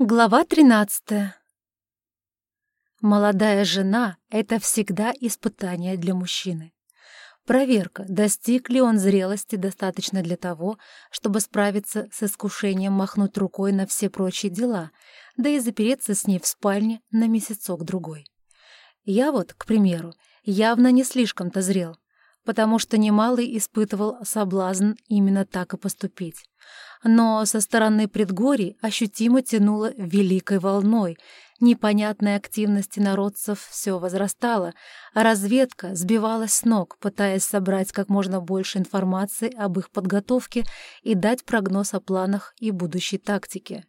Глава тринадцатая. Молодая жена — это всегда испытание для мужчины. Проверка, достиг ли он зрелости достаточно для того, чтобы справиться с искушением махнуть рукой на все прочие дела, да и запереться с ней в спальне на месяцок-другой. Я вот, к примеру, явно не слишком-то зрел, потому что немалый испытывал соблазн именно так и поступить. Но со стороны предгорий ощутимо тянуло великой волной. Непонятной активности народцев все возрастало, а разведка сбивалась с ног, пытаясь собрать как можно больше информации об их подготовке и дать прогноз о планах и будущей тактике.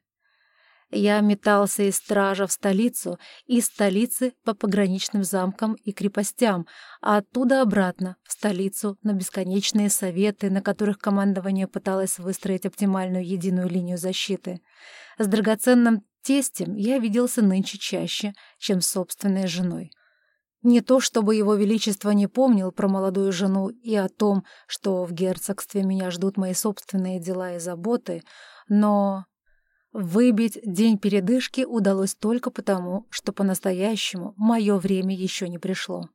Я метался из стража в столицу, из столицы по пограничным замкам и крепостям, а оттуда обратно, в столицу, на бесконечные советы, на которых командование пыталось выстроить оптимальную единую линию защиты. С драгоценным тестем я виделся нынче чаще, чем с собственной женой. Не то чтобы его величество не помнил про молодую жену и о том, что в герцогстве меня ждут мои собственные дела и заботы, но Выбить день передышки удалось только потому, что по-настоящему мое время еще не пришло.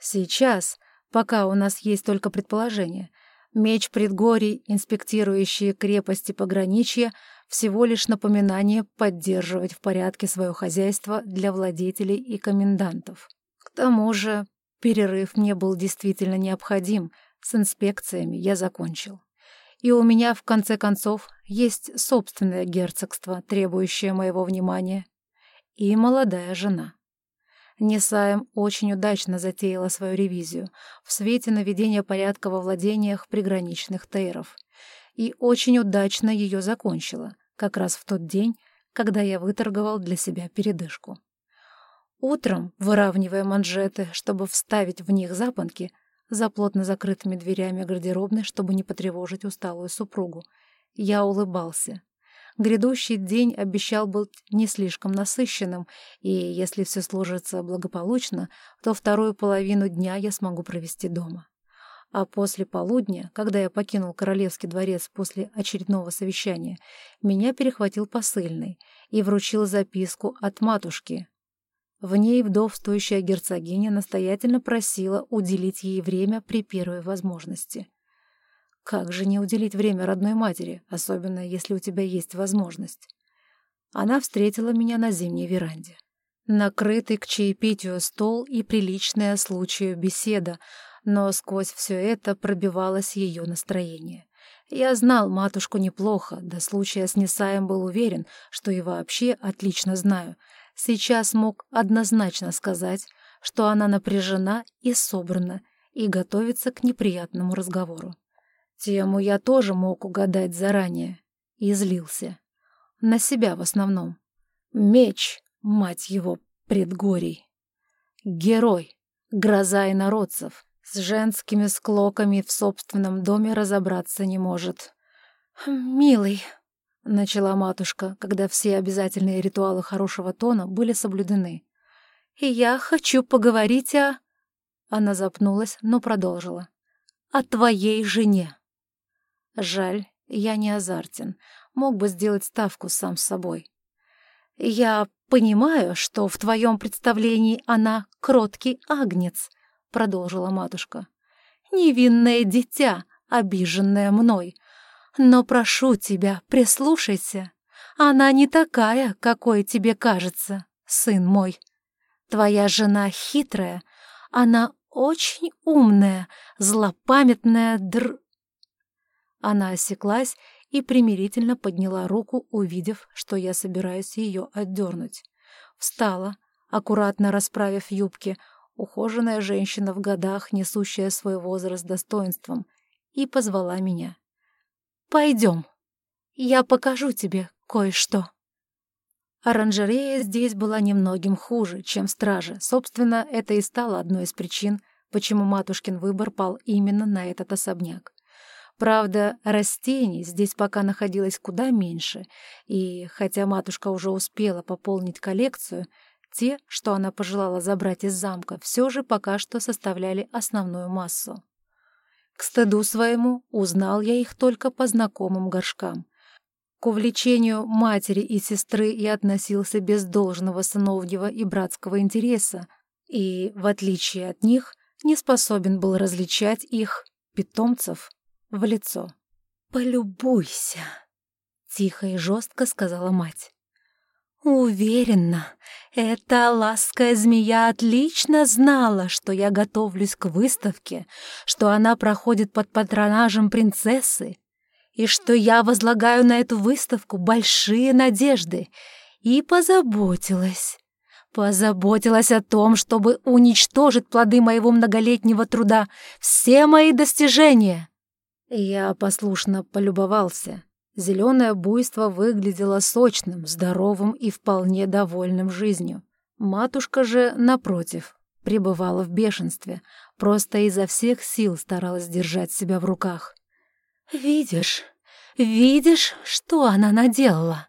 Сейчас, пока у нас есть только предположение, меч предгорий, инспектирующие крепости пограничья, всего лишь напоминание поддерживать в порядке свое хозяйство для владетелей и комендантов. К тому же перерыв мне был действительно необходим, с инспекциями я закончил. И у меня, в конце концов, есть собственное герцогство, требующее моего внимания, и молодая жена. Несаем очень удачно затеяла свою ревизию в свете наведения порядка во владениях приграничных тейров. И очень удачно ее закончила, как раз в тот день, когда я выторговал для себя передышку. Утром, выравнивая манжеты, чтобы вставить в них запонки, за плотно закрытыми дверями гардеробной, чтобы не потревожить усталую супругу. Я улыбался. Грядущий день обещал быть не слишком насыщенным, и если все сложится благополучно, то вторую половину дня я смогу провести дома. А после полудня, когда я покинул Королевский дворец после очередного совещания, меня перехватил посыльный и вручил записку от матушки, в ней вдовствующая герцогиня настоятельно просила уделить ей время при первой возможности. Как же не уделить время родной матери, особенно если у тебя есть возможность? Она встретила меня на зимней веранде. Накрытый к чаепитию стол и приличная случаю беседа, но сквозь все это пробивалось ее настроение. Я знал матушку неплохо, до случая с Несаем был уверен, что и вообще отлично знаю — сейчас мог однозначно сказать, что она напряжена и собрана и готовится к неприятному разговору. Тему я тоже мог угадать заранее и злился. На себя в основном. Меч, мать его, предгорий. Герой, гроза инородцев, с женскими склоками в собственном доме разобраться не может. «Милый», — начала матушка, когда все обязательные ритуалы хорошего тона были соблюдены. «И я хочу поговорить о...» Она запнулась, но продолжила. «О твоей жене». Жаль, я не азартен. Мог бы сделать ставку сам с собой. «Я понимаю, что в твоем представлении она кроткий агнец», — продолжила матушка. «Невинное дитя, обиженное мной, но прошу тебя, прислушайся. Она не такая, какой тебе кажется, сын мой. Твоя жена хитрая, она очень умная, злопамятная др...» Она осеклась и примирительно подняла руку, увидев, что я собираюсь ее отдернуть. Встала, аккуратно расправив юбки, ухоженная женщина в годах, несущая свой возраст достоинством, и позвала меня. Пойдем. Я покажу тебе кое-что. Оранжерея здесь была немногим хуже, чем стража. Собственно, это и стало одной из причин, почему матушкин выбор пал именно на этот особняк. Правда, растений здесь пока находилось куда меньше, и, хотя матушка уже успела пополнить коллекцию, те, что она пожелала забрать из замка, все же пока что составляли основную массу. К стыду своему узнал я их только по знакомым горшкам. К увлечению матери и сестры я относился без должного сыновнего и братского интереса, и, в отличие от них, не способен был различать их, питомцев, в лицо. «Полюбуйся», — тихо и жестко сказала мать. «Уверена, эта лаская змея отлично знала, что я готовлюсь к выставке, что она проходит под патронажем принцессы, и что я возлагаю на эту выставку большие надежды, и позаботилась. Позаботилась о том, чтобы уничтожить плоды моего многолетнего труда, все мои достижения. Я послушно полюбовался. Зеленое буйство выглядело сочным, здоровым и вполне довольным жизнью. Матушка же, напротив, пребывала в бешенстве, просто изо всех сил старалась держать себя в руках. «Видишь, видишь, что она наделала?»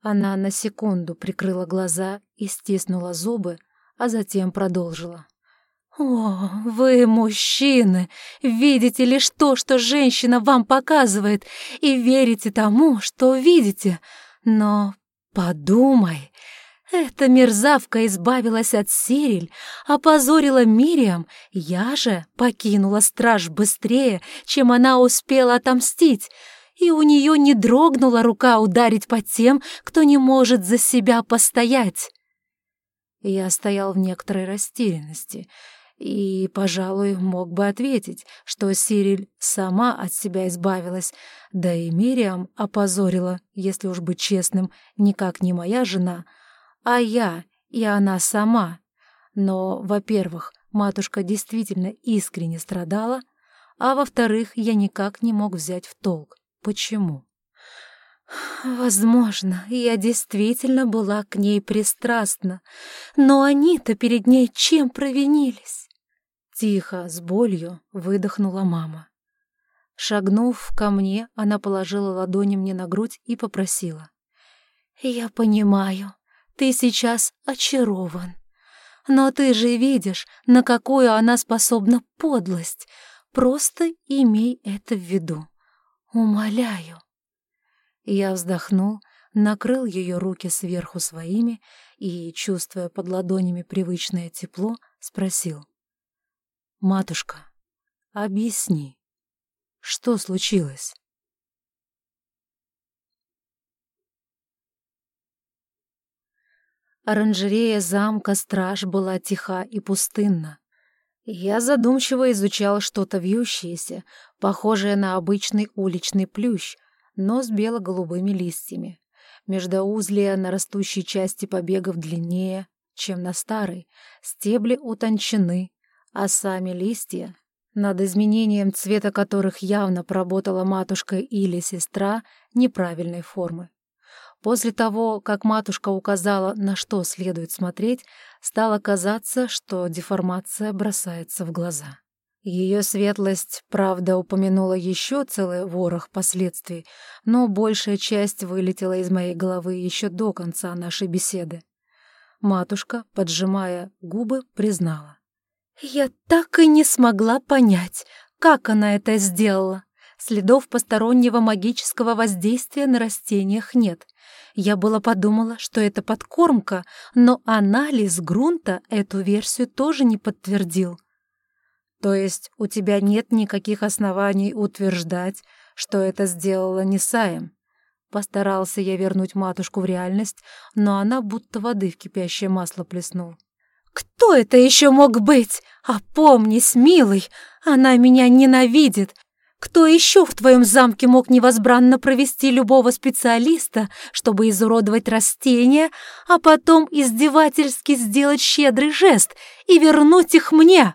Она на секунду прикрыла глаза и стиснула зубы, а затем продолжила. «О, вы, мужчины, видите лишь то, что женщина вам показывает, и верите тому, что видите. Но подумай, эта мерзавка избавилась от Сириль, опозорила Мириам, я же покинула страж быстрее, чем она успела отомстить, и у нее не дрогнула рука ударить по тем, кто не может за себя постоять». Я стоял в некоторой растерянности — и, пожалуй, мог бы ответить, что Сириль сама от себя избавилась, да и Мириам опозорила, если уж быть честным, никак не моя жена, а я и она сама. Но, во-первых, матушка действительно искренне страдала, а во-вторых, я никак не мог взять в толк. Почему? Возможно, я действительно была к ней пристрастна, но они-то перед ней чем провинились? Тихо, с болью, выдохнула мама. Шагнув ко мне, она положила ладони мне на грудь и попросила. «Я понимаю, ты сейчас очарован. Но ты же видишь, на какую она способна подлость. Просто имей это в виду. Умоляю». Я вздохнул, накрыл ее руки сверху своими и, чувствуя под ладонями привычное тепло, спросил. «Матушка, объясни, что случилось?» Оранжерея замка Страж была тиха и пустынна. Я задумчиво изучал что-то вьющееся, похожее на обычный уличный плющ, но с бело-голубыми листьями. Междоузлия на растущей части побегов длиннее, чем на старой, стебли утончены, а сами листья, над изменением цвета которых явно поработала матушка или сестра, неправильной формы. После того, как матушка указала, на что следует смотреть, стало казаться, что деформация бросается в глаза. Ее светлость, правда, упомянула еще целый ворох последствий, но большая часть вылетела из моей головы еще до конца нашей беседы. Матушка, поджимая губы, признала. Я так и не смогла понять, как она это сделала. Следов постороннего магического воздействия на растениях нет. Я было подумала, что это подкормка, но анализ грунта эту версию тоже не подтвердил. То есть у тебя нет никаких оснований утверждать, что это сделала Несаем? Постарался я вернуть матушку в реальность, но она будто воды в кипящее масло плеснул. «Кто это еще мог быть? Опомнись, милый, она меня ненавидит. Кто еще в твоем замке мог невозбранно провести любого специалиста, чтобы изуродовать растения, а потом издевательски сделать щедрый жест и вернуть их мне?»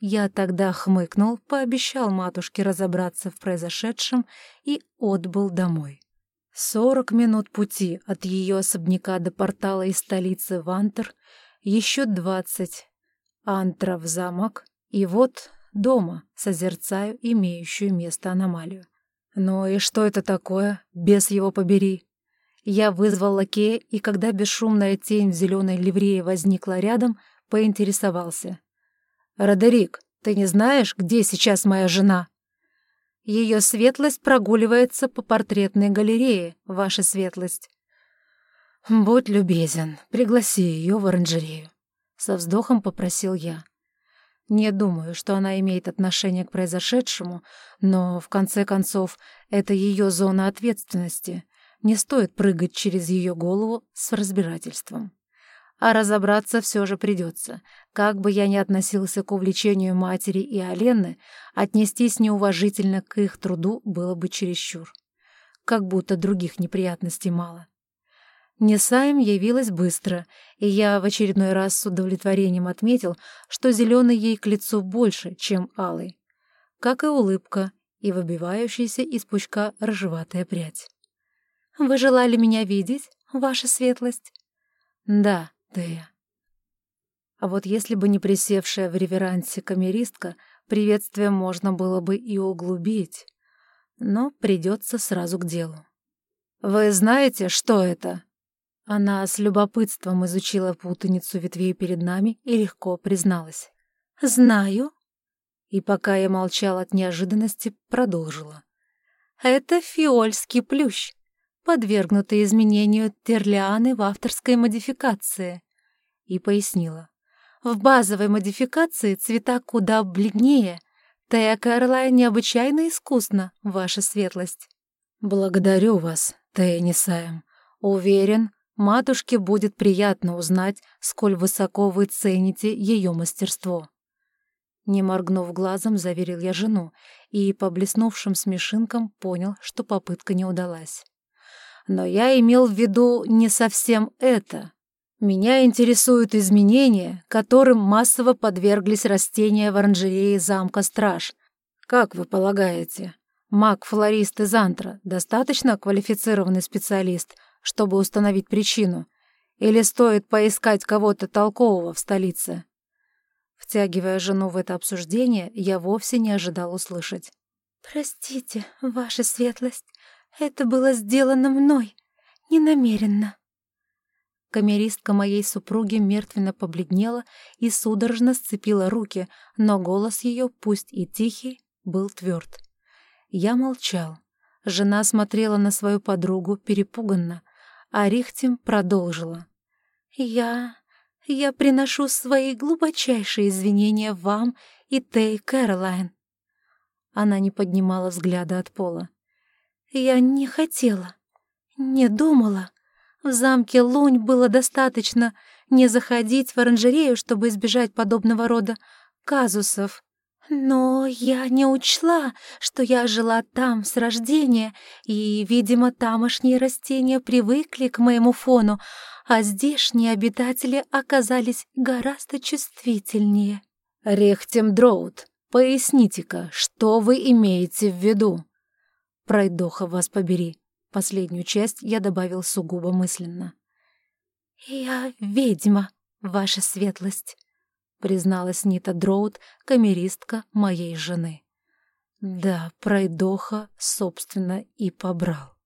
Я тогда хмыкнул, пообещал матушке разобраться в произошедшем и отбыл домой. Сорок минут пути от ее особняка до портала из столицы Вантер — еще двадцать. Антра в замок, и вот дома созерцаю имеющую место аномалию. Ну и что это такое, без его побери? Я вызвал лакея, и когда бесшумная тень в зеленой ливрее возникла рядом, поинтересовался. «Родерик, ты не знаешь, где сейчас моя жена?» Ее светлость прогуливается по портретной галерее, ваша светлость. «Будь любезен, пригласи ее в оранжерею», — со вздохом попросил я. Не думаю, что она имеет отношение к произошедшему, но, в конце концов, это ее зона ответственности. Не стоит прыгать через ее голову с разбирательством. А разобраться все же придется. Как бы я ни относился к увлечению матери и Алены, отнестись неуважительно к их труду было бы чересчур. Как будто других неприятностей мало. Несаем явилась быстро, и я в очередной раз с удовлетворением отметил, что зеленый ей к лицу больше, чем алый. Как и улыбка, и выбивающаяся из пучка рыжеватая прядь. «Вы желали меня видеть, ваша светлость?» «Да, Тея». А вот если бы не присевшая в реверансе камеристка, приветствие можно было бы и углубить. Но придется сразу к делу. «Вы знаете, что это?» Она с любопытством изучила путаницу ветвей перед нами и легко призналась. «Знаю». И пока я молчал от неожиданности, продолжила. «Это фиольский плющ, подвергнутый изменению терлианы в авторской модификации». И пояснила. В базовой модификации цвета куда бледнее. Тея Кэролайн необычайно искусно, ваша светлость. «Благодарю вас, Тея Несаем. Уверен, Матушке будет приятно узнать, сколь высоко вы цените ее мастерство. Не моргнув глазом, заверил я жену и по блеснувшим смешинкам понял, что попытка не удалась. Но я имел в виду не совсем это. Меня интересуют изменения, которым массово подверглись растения в оранжерее замка Страж. Как вы полагаете, маг-флорист из Антра достаточно квалифицированный специалист — чтобы установить причину? Или стоит поискать кого-то толкового в столице? Втягивая жену в это обсуждение, я вовсе не ожидал услышать. «Простите, ваша светлость, это было сделано мной, ненамеренно». Камеристка моей супруги мертвенно побледнела и судорожно сцепила руки, но голос ее, пусть и тихий, был тверд. Я молчал. Жена смотрела на свою подругу перепуганно, а Рихтем продолжила. «Я... я приношу свои глубочайшие извинения вам и Тей Кэролайн». Она не поднимала взгляда от пола. «Я не хотела, не думала. В замке Лунь было достаточно не заходить в оранжерею, чтобы избежать подобного рода казусов. Но я не учла, что я жила там с рождения, и, видимо, тамошние растения привыкли к моему фону, а здешние обитатели оказались гораздо чувствительнее. Рехтем Дроуд, поясните-ка, что вы имеете в виду? Пройдоха вас побери. Последнюю часть я добавил сугубо мысленно. «Я ведьма, ваша светлость», — призналась Нита Дроуд, камеристка моей жены. Да, пройдоха, собственно, и побрал.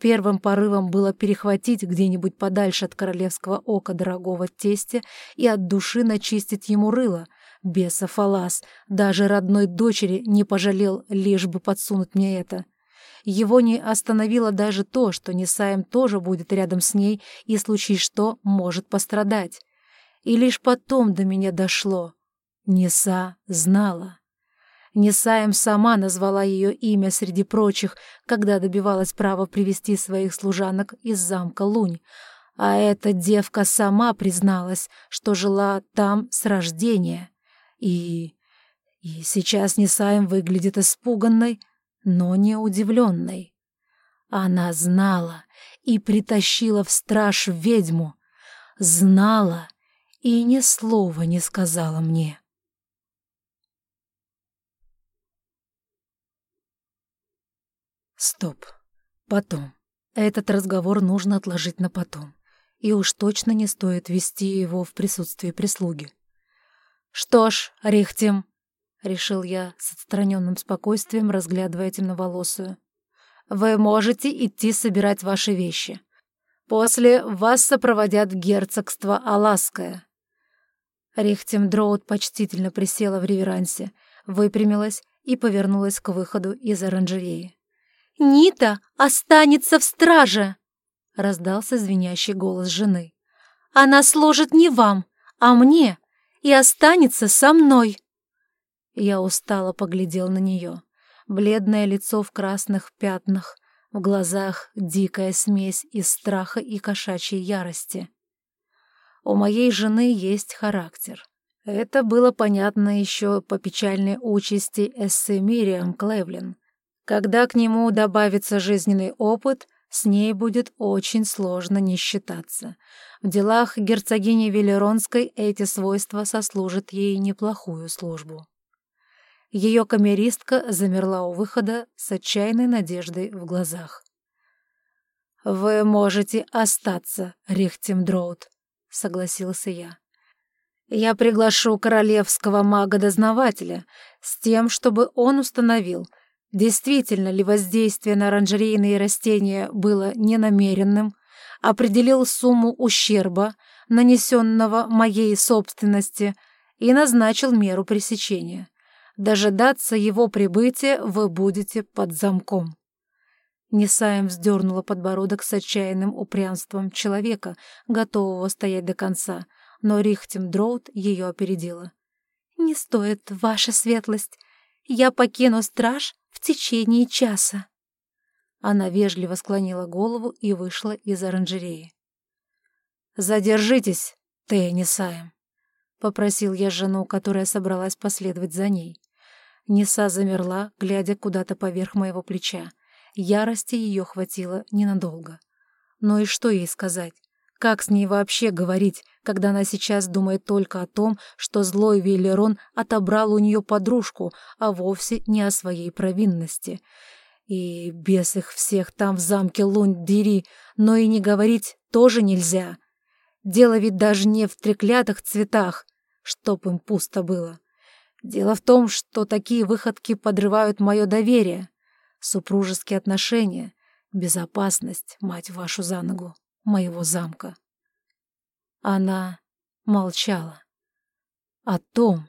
Первым порывом было перехватить где-нибудь подальше от королевского ока дорогого тестя и от души начистить ему рыло. Бесов Алас, даже родной дочери не пожалел, лишь бы подсунуть мне это. Его не остановило даже то, что Несаем тоже будет рядом с ней и, случись что, может пострадать. И лишь потом до меня дошло. Неса знала. Несаем сама назвала ее имя среди прочих, когда добивалась права привести своих служанок из замка Лунь. А эта девка сама призналась, что жила там с рождения. И... и сейчас Несаем выглядит испуганной, но не удивленной. Она знала и притащила в страж ведьму. Знала и ни слова не сказала мне. Стоп. Потом. Этот разговор нужно отложить на потом. И уж точно не стоит вести его в присутствии прислуги. «Что ж, Рихтем», — решил я с отстраненным спокойствием, разглядывая темноволосую, «вы можете идти собирать ваши вещи. После вас сопроводят в герцогство Алаское. Рихтем Дроуд почтительно присела в реверансе, выпрямилась и повернулась к выходу из оранжереи. «Нита останется в страже!» — раздался звенящий голос жены. «Она служит не вам, а мне, и останется со мной!» Я устало поглядел на нее. Бледное лицо в красных пятнах, в глазах дикая смесь из страха и кошачьей ярости. У моей жены есть характер. Это было понятно еще по печальной участи Эссе Мириам Клевлин. Когда к нему добавится жизненный опыт, с ней будет очень сложно не считаться. В делах герцогини Велеронской эти свойства сослужат ей неплохую службу. Ее камеристка замерла у выхода с отчаянной надеждой в глазах. «Вы можете остаться, Рихтемдроуд», — согласился я. «Я приглашу королевского мага-дознавателя с тем, чтобы он установил, действительно ли воздействие на оранжерейные растения было ненамеренным, определил сумму ущерба, нанесенного моей собственности, и назначил меру пресечения. Дожидаться его прибытия вы будете под замком. Несаем вздернула подбородок с отчаянным упрямством человека, готового стоять до конца, но Рихтем Дроуд ее опередила. «Не стоит, ваша светлость. Я покину страж в течение часа». Она вежливо склонила голову и вышла из оранжереи. «Задержитесь, Тея Несаем», — попросил я жену, которая собралась последовать за ней. Неса замерла, глядя куда-то поверх моего плеча. Ярости ее хватило ненадолго. Но и что ей сказать? Как с ней вообще говорить, когда она сейчас думает только о том, что злой Велерон отобрал у нее подружку, а вовсе не о своей провинности? И без их всех там в замке Лунд-Дири, но и не говорить тоже нельзя. Дело ведь даже не в треклятых цветах, чтоб им пусто было. Дело в том, что такие выходки подрывают мое доверие, супружеские отношения, безопасность, мать вашу за ногу, моего замка. Она молчала о том,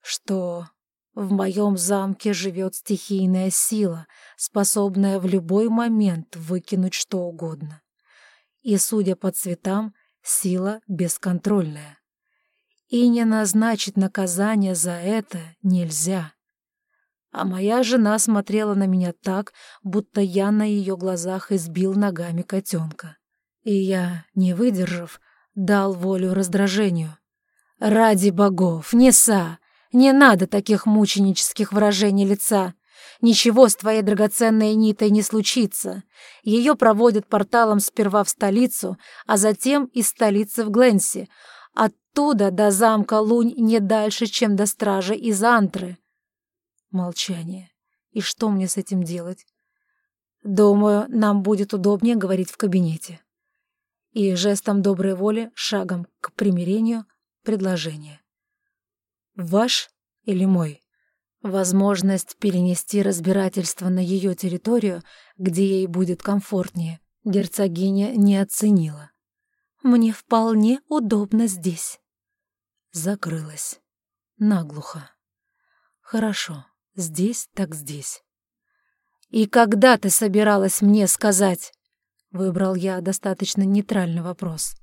что в моем замке живет стихийная сила, способная в любой момент выкинуть что угодно. И, судя по цветам, сила бесконтрольная и не назначить наказание за это нельзя. А моя жена смотрела на меня так, будто я на ее глазах избил ногами котенка. И я, не выдержав, дал волю раздражению. «Ради богов, Неса, не надо таких мученических выражений лица. Ничего с твоей драгоценной Нитой не случится. Ее проводят порталом сперва в столицу, а затем из столицы в Гленси, Оттуда до замка Лунь не дальше, чем до стражи из Антры. Молчание. И что мне с этим делать? Думаю, нам будет удобнее говорить в кабинете. И жестом доброй воли, шагом к примирению, предложение. Ваш или мой? Возможность перенести разбирательство на ее территорию, где ей будет комфортнее, герцогиня не оценила. Мне вполне удобно здесь. Закрылась. Наглухо. Хорошо, здесь так здесь. «И когда ты собиралась мне сказать?» Выбрал я достаточно нейтральный вопрос.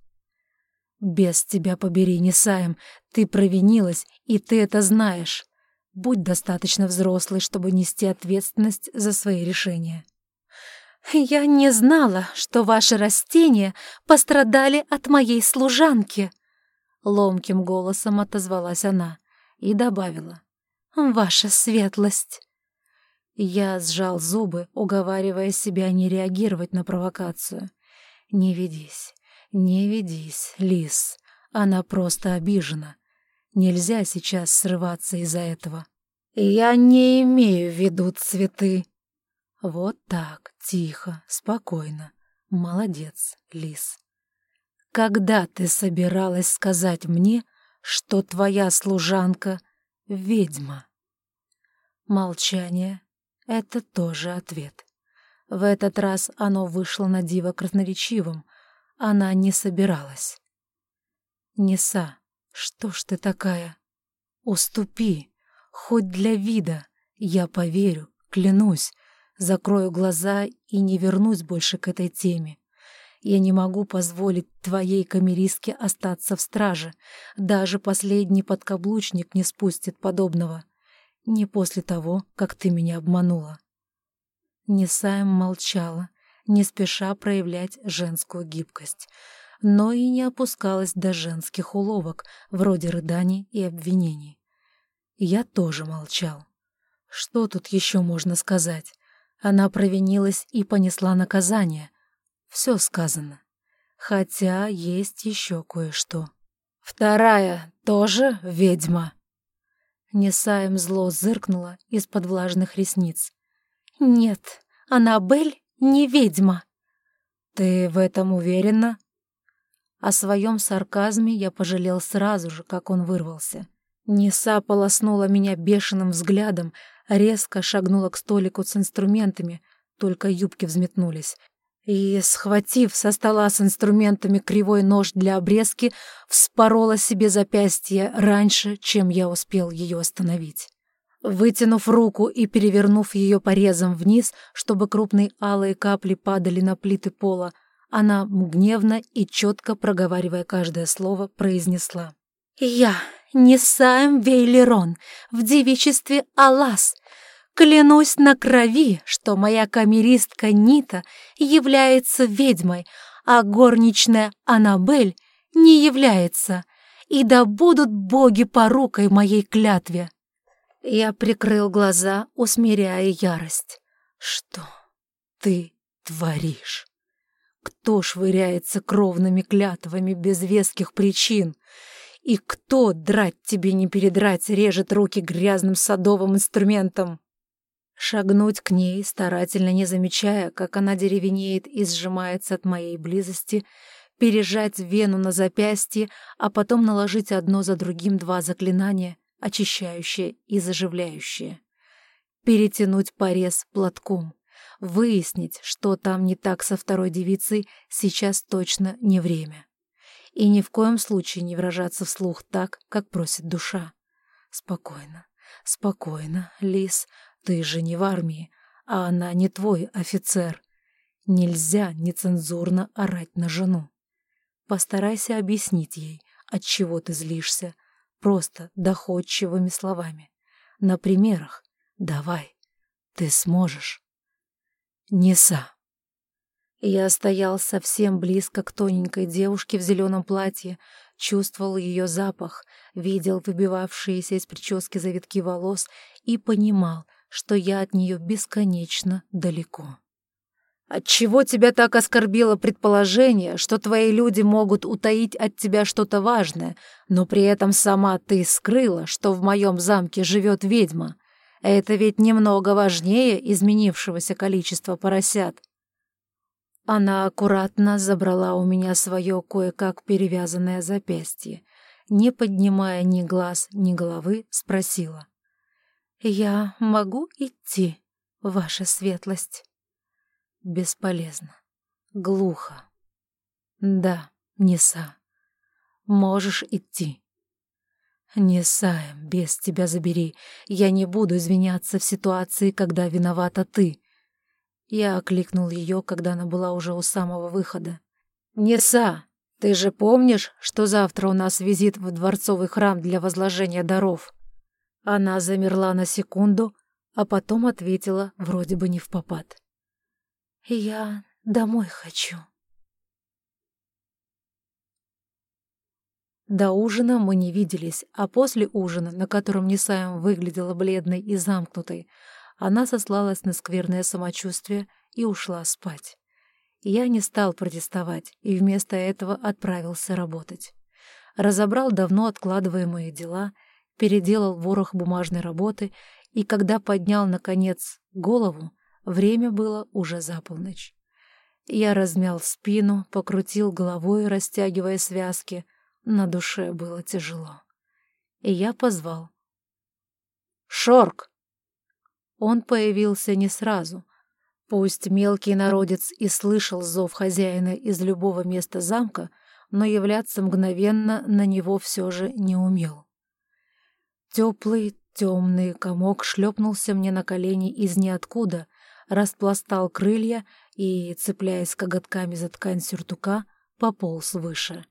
«Без тебя побери, Несаем, ты провинилась, и ты это знаешь. Будь достаточно взрослой, чтобы нести ответственность за свои решения». «Я не знала, что ваши растения пострадали от моей служанки», — ломким голосом отозвалась она и добавила. «Ваша светлость». Я сжал зубы, уговаривая себя не реагировать на провокацию. «Не ведись, не ведись, лис. Она просто обижена. Нельзя сейчас срываться из-за этого». «Я не имею в виду цветы», вот так, тихо, спокойно. Молодец, лис. Когда ты собиралась сказать мне, что твоя служанка — ведьма? Молчание — это тоже ответ. В этот раз оно вышло на диво красноречивым. Она не собиралась. «Неса, что ж ты такая? Уступи, хоть для вида. Я поверю, клянусь, закрою глаза и не вернусь больше к этой теме. Я не могу позволить твоей камеристке остаться в страже. Даже последний подкаблучник не спустит подобного. Не после того, как ты меня обманула. Несаем молчала, не спеша проявлять женскую гибкость, но и не опускалась до женских уловок, вроде рыданий и обвинений. Я тоже молчал. Что тут еще можно сказать? Она провинилась и понесла наказание. Все сказано. Хотя есть еще кое-что. Вторая тоже ведьма. Несаем зло зыркнула из-под влажных ресниц. «Нет, Аннабель не ведьма». «Ты в этом уверена?» О своем сарказме я пожалел сразу же, как он вырвался. Неса полоснула меня бешеным взглядом, резко шагнула к столику с инструментами, только юбки взметнулись, и, схватив со стола с инструментами кривой нож для обрезки, вспорола себе запястье раньше, чем я успел ее остановить. Вытянув руку и перевернув ее порезом вниз, чтобы крупные алые капли падали на плиты пола, она гневно и четко проговаривая каждое слово, произнесла. «Я, Несаем Вейлерон, в девичестве Алас, Клянусь на крови, что моя камеристка Нита является ведьмой, а горничная Аннабель не является, и да будут боги порукой моей клятве. Я прикрыл глаза, усмиряя ярость. Что ты творишь? Кто швыряется кровными клятвами без веских причин? И кто, драть тебе не передрать, режет руки грязным садовым инструментом? Шагнуть к ней, старательно не замечая, как она деревенеет и сжимается от моей близости, пережать вену на запястье, а потом наложить одно за другим два заклинания, очищающее и заживляющее. Перетянуть порез платком. Выяснить, что там не так со второй девицей, сейчас точно не время. И ни в коем случае не выражаться вслух так, как просит душа. Спокойно, спокойно, Лис, ты же не в армии, а она не твой офицер. Нельзя нецензурно орать на жену. Постарайся объяснить ей, от чего ты злишься, просто доходчивыми словами. На примерах. Давай, ты сможешь. Неса. Я стоял совсем близко к тоненькой девушке в зеленом платье, чувствовал ее запах, видел выбивавшиеся из прически завитки волос и понимал, что я от нее бесконечно далеко. Отчего тебя так оскорбило предположение, что твои люди могут утаить от тебя что-то важное, но при этом сама ты скрыла, что в моем замке живет ведьма? Это ведь немного важнее изменившегося количества поросят. Она аккуратно забрала у меня свое кое-как перевязанное запястье, не поднимая ни глаз, ни головы, спросила. «Я могу идти, ваша светлость?» Бесполезно. Глухо. «Да, Неса, можешь идти». «Неса, без тебя забери, я не буду извиняться в ситуации, когда виновата ты». Я окликнул ее, когда она была уже у самого выхода. «Неса, ты же помнишь, что завтра у нас визит в дворцовый храм для возложения даров?» Она замерла на секунду, а потом ответила вроде бы не в попад. «Я домой хочу». До ужина мы не виделись, а после ужина, на котором Несаем выглядела бледной и замкнутой, она сослалась на скверное самочувствие и ушла спать. Я не стал протестовать и вместо этого отправился работать. Разобрал давно откладываемые дела — переделал ворох бумажной работы, и когда поднял, наконец, голову, время было уже за полночь. Я размял спину, покрутил головой, растягивая связки. На душе было тяжело. И я позвал. «Шорк!» Он появился не сразу. Пусть мелкий народец и слышал зов хозяина из любого места замка, но являться мгновенно на него все же не умел. Теплый, Темный комок шлепнулся мне на колени из ниоткуда, распластал крылья и, цепляясь коготками за ткань сюртука, пополз выше.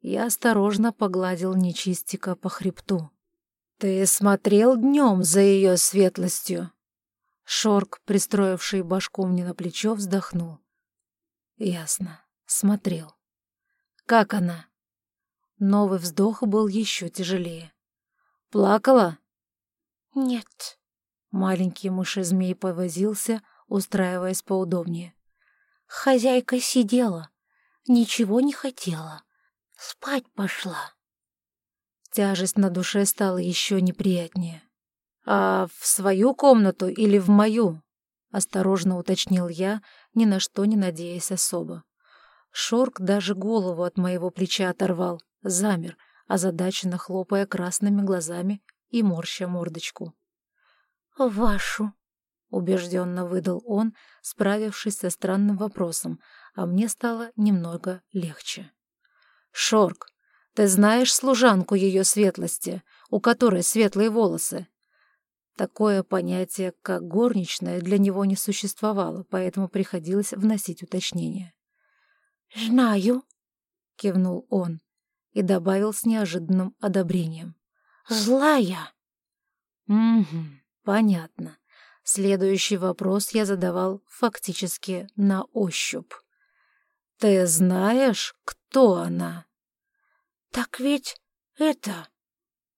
Я осторожно погладил нечистика по хребту. «Ты смотрел днем за ее светлостью?» Шорк, пристроивший башку мне на плечо, вздохнул. «Ясно. Смотрел. Как она?» Новый вздох был еще тяжелее. «Плакала?» «Нет». Маленький мышезмей повозился, устраиваясь поудобнее. «Хозяйка сидела, ничего не хотела. Спать пошла». Тяжесть на душе стала еще неприятнее. «А в свою комнату или в мою?» — осторожно уточнил я, ни на что не надеясь особо. Шорк даже голову от моего плеча оторвал, замер, озадаченно хлопая красными глазами и морща мордочку. «Вашу», — убежденно выдал он, справившись со странным вопросом, а мне стало немного легче. «Шорк, ты знаешь служанку ее светлости, у которой светлые волосы?» Такое понятие, как горничная, для него не существовало, поэтому приходилось вносить уточнение. «Знаю», — кивнул он и добавил с неожиданным одобрением. «Злая!» «Угу, понятно. Следующий вопрос я задавал фактически на ощупь. Ты знаешь, кто она?» «Так ведь это...»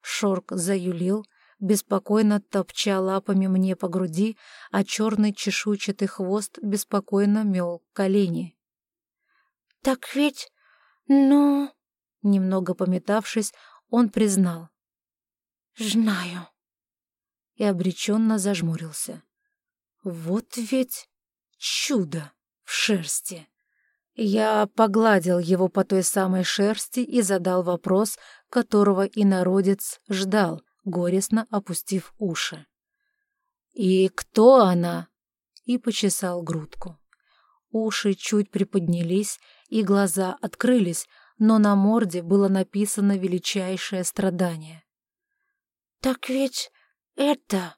Шорк заюлил, беспокойно топча лапами мне по груди, а черный чешуйчатый хвост беспокойно мел колени. «Так ведь... ну...» Немного пометавшись, он признал. «Знаю». И обреченно зажмурился. «Вот ведь чудо в шерсти!» Я погладил его по той самой шерсти и задал вопрос, которого и народец ждал, горестно опустив уши. «И кто она?» и почесал грудку. Уши чуть приподнялись, и глаза открылись, но на морде было написано величайшее страдание. «Так ведь это...»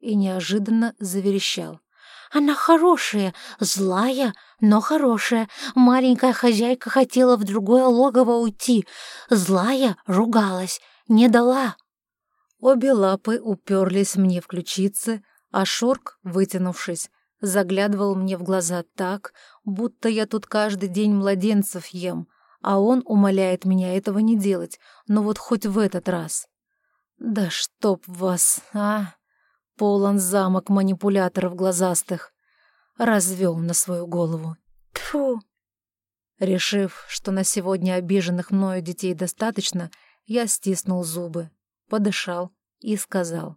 и неожиданно заверещал. Она хорошая, злая, но хорошая. Маленькая хозяйка хотела в другое логово уйти. Злая ругалась, не дала. Обе лапы уперлись мне в ключицы, а Шорк, вытянувшись, заглядывал мне в глаза так, будто я тут каждый день младенцев ем, а он умоляет меня этого не делать, но вот хоть в этот раз. Да чтоб вас, а! Полон замок манипуляторов глазастых. Развел на свою голову. Тьфу! Решив, что на сегодня обиженных мною детей достаточно, я стиснул зубы, подышал и сказал.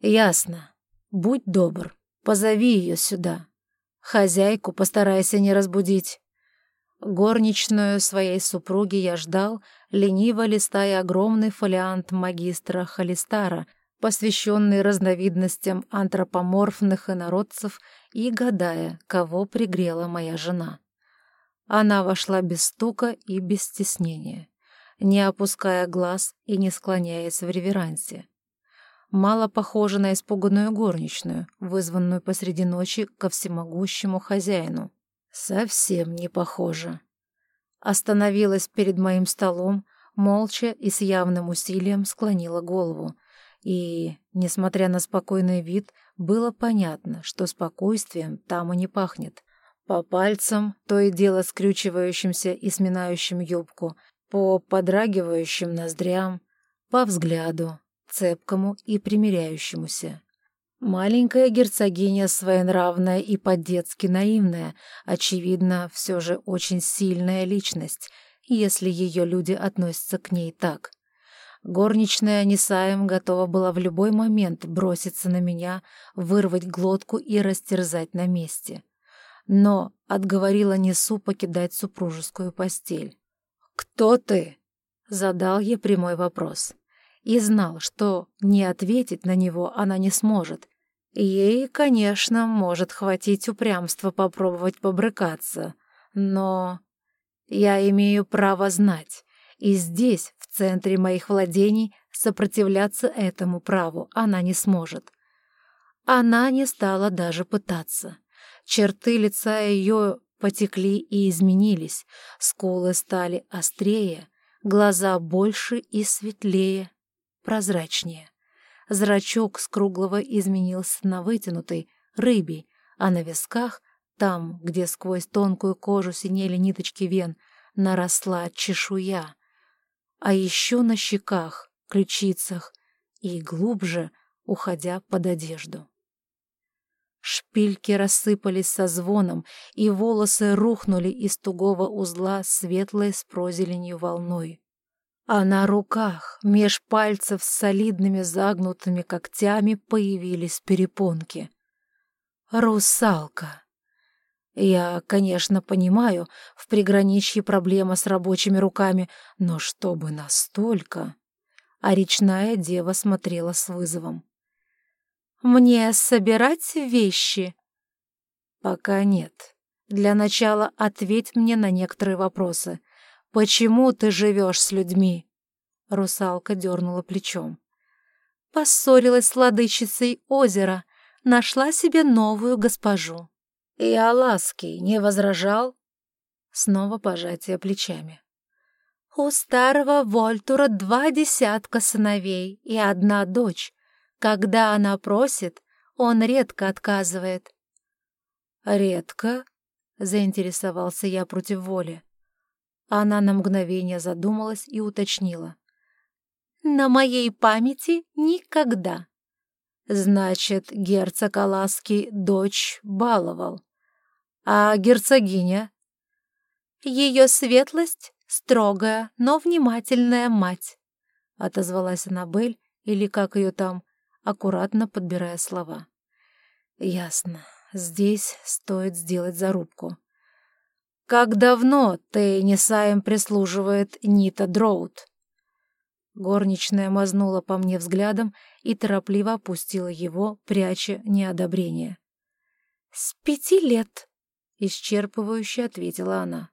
«Ясно. Будь добр, позови ее сюда. Хозяйку постарайся не разбудить». Горничную своей супруги я ждал, лениво листая огромный фолиант магистра Халистара — посвященный разновидностям антропоморфных инородцев и гадая, кого пригрела моя жена. Она вошла без стука и без стеснения, не опуская глаз и не склоняясь в реверансе. Мало похожа на испуганную горничную, вызванную посреди ночи ко всемогущему хозяину. Совсем не похожа. Остановилась перед моим столом, молча и с явным усилием склонила голову, и, несмотря на спокойный вид, было понятно, что спокойствием там и не пахнет. По пальцам, то и дело скрючивающимся и сминающим юбку, по подрагивающим ноздрям, по взгляду, цепкому и примиряющемуся. Маленькая герцогиня своенравная и по-детски наивная, очевидно, все же очень сильная личность, если ее люди относятся к ней так. Горничная Несаем готова была в любой момент броситься на меня, вырвать глотку и растерзать на месте. Но отговорила Несу покидать супружескую постель. «Кто ты?» — задал ей прямой вопрос. И знал, что не ответить на него она не сможет. Ей, конечно, может хватить упрямства попробовать побрыкаться, но... Я имею право знать, И здесь, в центре моих владений, сопротивляться этому праву она не сможет. Она не стала даже пытаться. Черты лица ее потекли и изменились, скулы стали острее, глаза больше и светлее, прозрачнее. Зрачок с круглого изменился на вытянутый, рыбий, а на висках, там, где сквозь тонкую кожу синели ниточки вен, наросла чешуя. А еще на щеках, ключицах и глубже, уходя под одежду. Шпильки рассыпались со звоном, и волосы рухнули из тугого узла светлой с прозеленью волной. А на руках, меж пальцев с солидными загнутыми когтями, появились перепонки. Русалка. Я, конечно, понимаю, в приграничье проблема с рабочими руками, но чтобы настолько... А речная дева смотрела с вызовом. «Мне собирать вещи?» «Пока нет. Для начала ответь мне на некоторые вопросы. Почему ты живешь с людьми?» Русалка дернула плечом. Поссорилась с владычицей озера, нашла себе новую госпожу. «И Алаский не возражал?» Снова пожатие плечами. «У старого Вольтура два десятка сыновей и одна дочь. Когда она просит, он редко отказывает». «Редко?» — заинтересовался я против воли. Она на мгновение задумалась и уточнила. «На моей памяти никогда». «Значит, герцог Алаский дочь баловал. А герцогиня? Ее светлость — строгая, но внимательная мать, — отозвалась Аннабель, или как ее там, аккуратно подбирая слова. Ясно. Здесь стоит сделать зарубку. Как давно ты Несаем прислуживает Нита Дроут? Горничная мазнула по мне взглядом и торопливо опустила его, пряча неодобрение. «С пяти лет», исчерпывающе ответила она.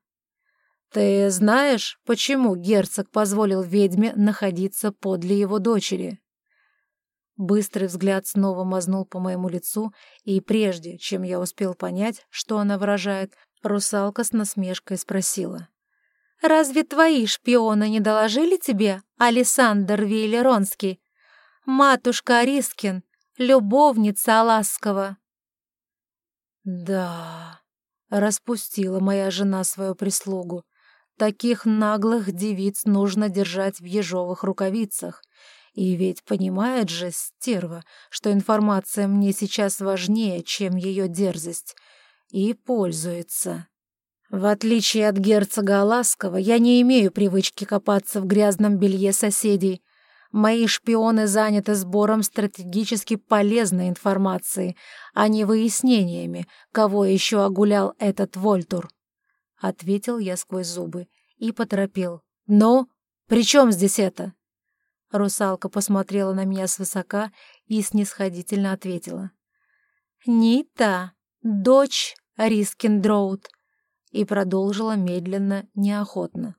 «Ты знаешь, почему герцог позволил ведьме находиться подле его дочери?» Быстрый взгляд снова мазнул по моему лицу, и прежде, чем я успел понять, что она выражает, русалка с насмешкой спросила. «Разве твои шпионы не доложили тебе, Александр Вейлеронский? Матушка Арискин, любовница Аласкова?» «Да...» Распустила моя жена свою прислугу. Таких наглых девиц нужно держать в ежовых рукавицах. И ведь понимает же стерва, что информация мне сейчас важнее, чем ее дерзость. И пользуется. В отличие от герцога Аласкова, я не имею привычки копаться в грязном белье соседей — Мои шпионы заняты сбором стратегически полезной информации, а не выяснениями, кого еще огулял этот Вольтур. Ответил я сквозь зубы и поторопил. «Ну, при чем здесь это?» Русалка посмотрела на меня свысока и снисходительно ответила. «Нита, дочь Рискендроуд», и продолжила медленно, неохотно.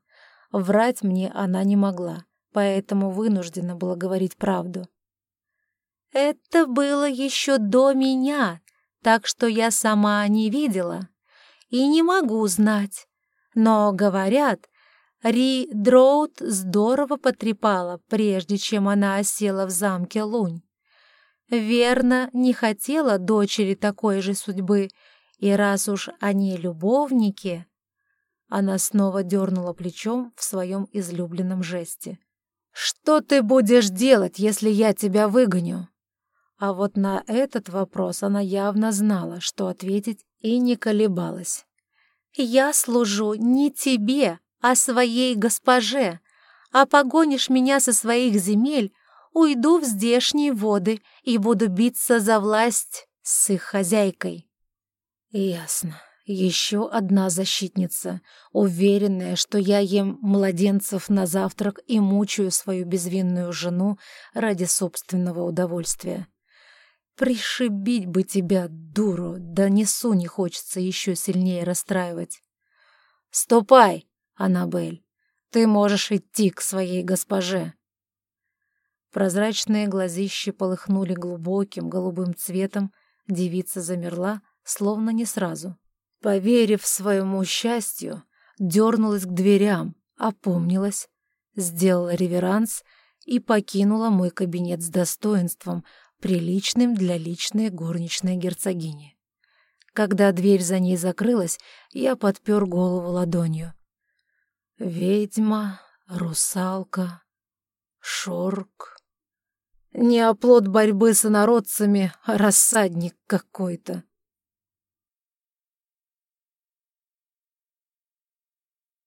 Врать мне она не могла поэтому вынуждена была говорить правду. «Это было еще до меня, так что я сама не видела и не могу знать. Но, говорят, Ри Дроут здорово потрепала, прежде чем она осела в замке Лунь. Верно, не хотела дочери такой же судьбы, и раз уж они любовники... Она снова дернула плечом в своем излюбленном жесте. «Что ты будешь делать, если я тебя выгоню?» А вот на этот вопрос она явно знала, что ответить, и не колебалась. «Я служу не тебе, а своей госпоже, а погонишь меня со своих земель, уйду в здешние воды и буду биться за власть с их хозяйкой». «Ясно. Еще одна защитница, уверенная, что я ем младенцев на завтрак и мучаю свою безвинную жену ради собственного удовольствия. Пришибить бы тебя, дуру, да несу не хочется еще сильнее расстраивать. «Ступай, Аннабель!» Ты можешь идти к своей госпоже». Прозрачные глазища полыхнули глубоким голубым цветом, девица замерла, словно не сразу. Поверив своему счастью, дернулась к дверям, опомнилась, сделала реверанс и покинула мой кабинет с достоинством, приличным для личной горничной герцогини. Когда дверь за ней закрылась, я подпер голову ладонью. Ведьма, русалка, шорк. Не оплот борьбы с инородцами, а рассадник какой-то.